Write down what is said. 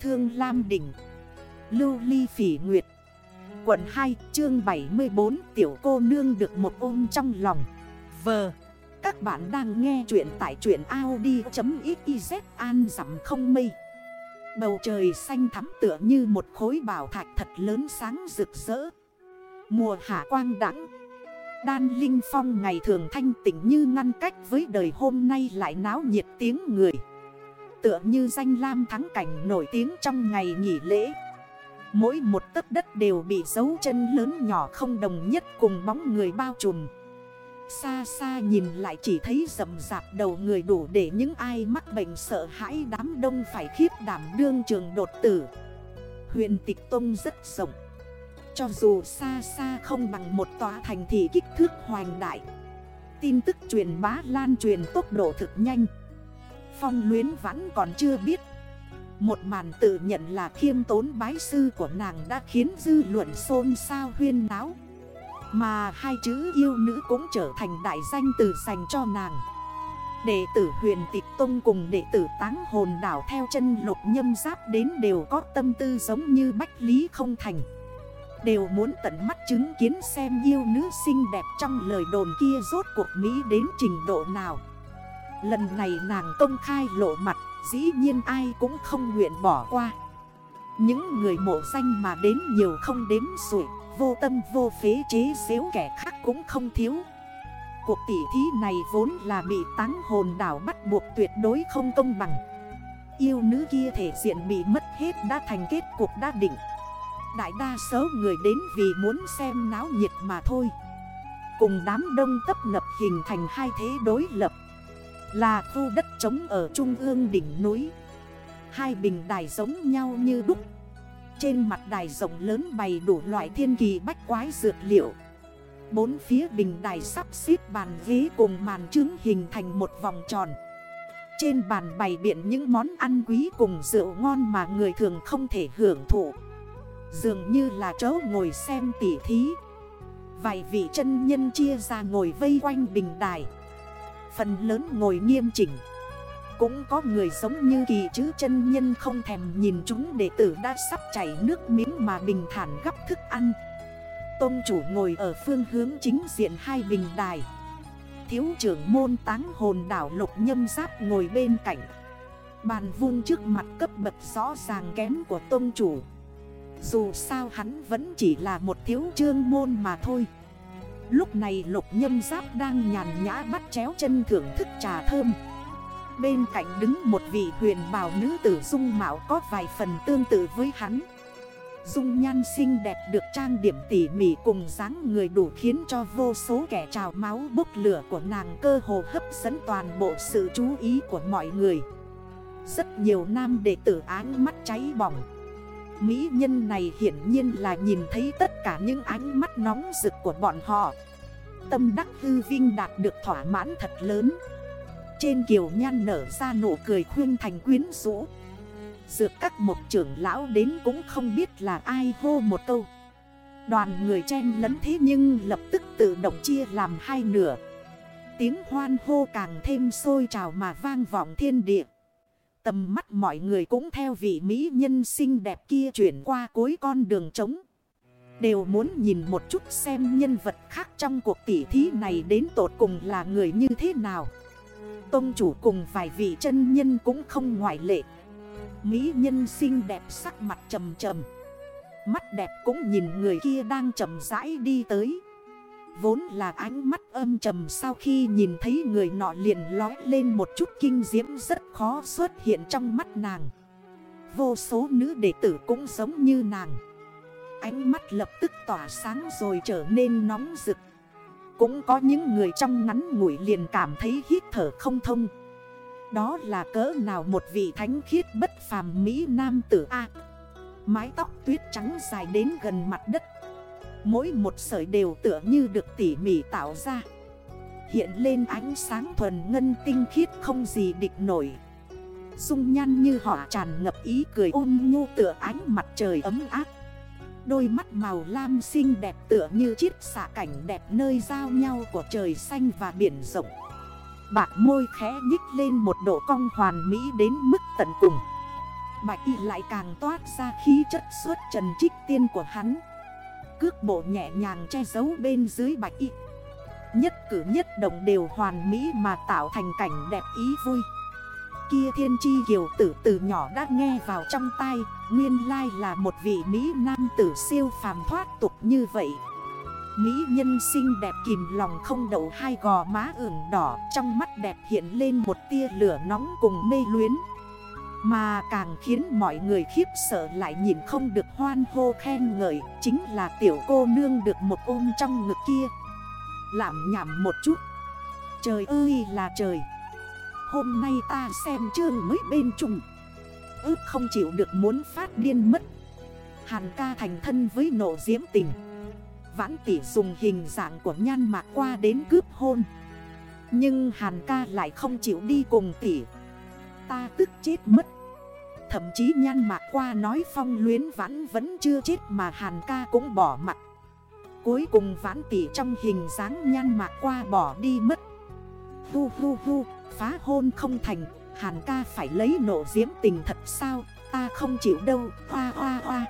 Thương Lam Đỉnh. Lưu Ly Phỉ Nguyệt. Quận 2 chương 74 Tiểu cô nương được một ôm trong lòng. Vờ Các bạn đang nghe chuyện tại chuyện Audi.xyz An dặm không mây. Bầu trời xanh thắm tựa như một khối bảo thạch thật lớn sáng rực rỡ. Mùa hạ quang đẳng Đan Linh Phong ngày thường thanh tịnh như ngăn cách với đời hôm nay lại náo nhiệt tiếng người. Tựa như danh lam thắng cảnh nổi tiếng trong ngày nghỉ lễ. Mỗi một tấc đất đều bị dấu chân lớn nhỏ không đồng nhất cùng bóng người bao trùm. Xa xa nhìn lại chỉ thấy rầm rạp đầu người đủ để những ai mắc bệnh sợ hãi đám đông phải khiếp đảm đương trường đột tử. Huyền tịch tông rất rộng. Cho dù xa xa không bằng một tòa thành thị kích thước hoành đại, Tin tức truyền bá lan truyền tốc độ thực nhanh. Phong luyến vẫn còn chưa biết. Một màn tự nhận là khiêm tốn bái sư của nàng đã khiến dư luận xôn xao huyên náo. Mà hai chữ yêu nữ cũng trở thành đại danh từ dành cho nàng. Đệ tử huyền tịch tông cùng đệ tử táng hồn đảo theo chân lục nhâm giáp đến đều có tâm tư giống như bách lý không thành. Đều muốn tận mắt chứng kiến xem yêu nữ xinh đẹp trong lời đồn kia rốt cuộc Mỹ đến trình độ nào. Lần này nàng công khai lộ mặt, Dĩ nhiên ai cũng không nguyện bỏ qua. Những người mộ danh mà đến nhiều không đếm rủi Vô tâm vô phế chế xếu kẻ khác cũng không thiếu. Cuộc tỉ thí này vốn là bị táng hồn đảo bắt buộc tuyệt đối không công bằng. Yêu nữ kia thể diện bị mất hết đã thành kết cuộc đã định. Đại đa số người đến vì muốn xem náo nhiệt mà thôi. Cùng đám đông tấp nập hình thành hai thế đối lập là khu đất trống ở trung ương đỉnh núi. Hai bình đài giống nhau như đúc. Trên mặt đài rộng lớn bày đủ loại thiên kỳ bách quái dược liệu. Bốn phía bình đài sắp xếp bàn ghế cùng màn trứng hình thành một vòng tròn. Trên bàn bày biện những món ăn quý cùng rượu ngon mà người thường không thể hưởng thụ. Dường như là chỗ ngồi xem tỉ thí. Vài vị chân nhân chia ra ngồi vây quanh bình đài. Phần lớn ngồi nghiêm chỉnh. Cũng có người giống như kỳ chứ chân nhân không thèm nhìn chúng đệ tử đã sắp chảy nước miếng mà bình thản gấp thức ăn. Tôn chủ ngồi ở phương hướng chính diện hai bình đài. Thiếu trưởng môn táng hồn đảo lục nhâm giáp ngồi bên cạnh. Bàn vung trước mặt cấp bậc rõ ràng kém của tôn chủ. Dù sao hắn vẫn chỉ là một thiếu trương môn mà thôi. Lúc này lục nhâm giáp đang nhàn nhã bắt chéo chân thưởng thức trà thơm. Bên cạnh đứng một vị huyền bào nữ tử dung mạo có vài phần tương tự với hắn. Dung nhan xinh đẹp được trang điểm tỉ mỉ cùng dáng người đủ khiến cho vô số kẻ trào máu bốc lửa của nàng cơ hồ hấp dẫn toàn bộ sự chú ý của mọi người. Rất nhiều nam đệ tử áng mắt cháy bỏng. Mỹ nhân này hiển nhiên là nhìn thấy tất cả những ánh mắt nóng rực của bọn họ. Tâm đắc hư vinh đạt được thỏa mãn thật lớn. Trên kiều nhan nở ra nụ cười khuyên thành quyến rũ. Dược các một trưởng lão đến cũng không biết là ai hô một câu. Đoàn người chen lấn thế nhưng lập tức tự động chia làm hai nửa. Tiếng hoan hô càng thêm sôi trào mà vang vọng thiên địa. Tầm mắt mọi người cũng theo vị mỹ nhân xinh đẹp kia chuyển qua cuối con đường trống. Đều muốn nhìn một chút xem nhân vật khác trong cuộc tỉ thí này đến tột cùng là người như thế nào. Tông chủ cùng vài vị chân nhân cũng không ngoại lệ. Mỹ nhân xinh đẹp sắc mặt trầm trầm. Mắt đẹp cũng nhìn người kia đang chậm rãi đi tới. Vốn là ánh mắt âm trầm sau khi nhìn thấy người nọ liền lói lên một chút kinh diễm rất khó xuất hiện trong mắt nàng. Vô số nữ đệ tử cũng giống như nàng. Ánh mắt lập tức tỏa sáng rồi trở nên nóng rực. Cũng có những người trong ngắn ngủi liền cảm thấy hít thở không thông. Đó là cỡ nào một vị thánh khiết bất phàm Mỹ Nam tử A. Mái tóc tuyết trắng dài đến gần mặt đất Mỗi một sợi đều tựa như được tỉ mỉ tạo ra. Hiện lên ánh sáng thuần ngân tinh khiết không gì địch nổi. Dung nhan như họ tràn ngập ý cười ôn nhu tựa ánh mặt trời ấm áp. Đôi mắt màu lam xinh đẹp tựa như chiếc xạ cảnh đẹp nơi giao nhau của trời xanh và biển rộng. Bạc môi khẽ nhích lên một độ cong hoàn mỹ đến mức tận cùng. Bạch y lại càng toát ra khí chất suốt trần trích tiên của hắn. Cước bộ nhẹ nhàng che giấu bên dưới bạch y. Nhất cử nhất động đều hoàn mỹ mà tạo thành cảnh đẹp ý vui. Kia thiên chi kiều tử từ nhỏ đã nghe vào trong tai, Nguyên lai là một vị Mỹ nam tử siêu phàm thoát tục như vậy. Mỹ nhân xinh đẹp kìm lòng không đậu hai gò má ửng đỏ, Trong mắt đẹp hiện lên một tia lửa nóng cùng mê luyến. Mà càng khiến mọi người khiếp sợ lại nhìn không được hoan hô khen ngợi, Chính là tiểu cô nương được một ôm trong ngực kia. Làm nhảm một chút. Trời ơi là trời. Hôm nay ta xem chương mới bên trùng Ước không chịu được muốn phát điên mất. Hàn ca thành thân với nộ diễm tình. Vãn tỷ dùng hình dạng của nhan mạc qua đến cướp hôn. Nhưng Hàn ca lại không chịu đi cùng tỷ. Ta tức chết mất. Thậm chí nhan mạc qua nói phong luyến vãn vẫn chưa chết mà Hàn ca cũng bỏ mặt. Cuối cùng vãn tỷ trong hình dáng nhan mạc qua bỏ đi mất. Hu hu hu, phá hôn không thành Hàn ca phải lấy nộ diễm tình thật sao? Ta không chịu đâu, hoa hoa hoa.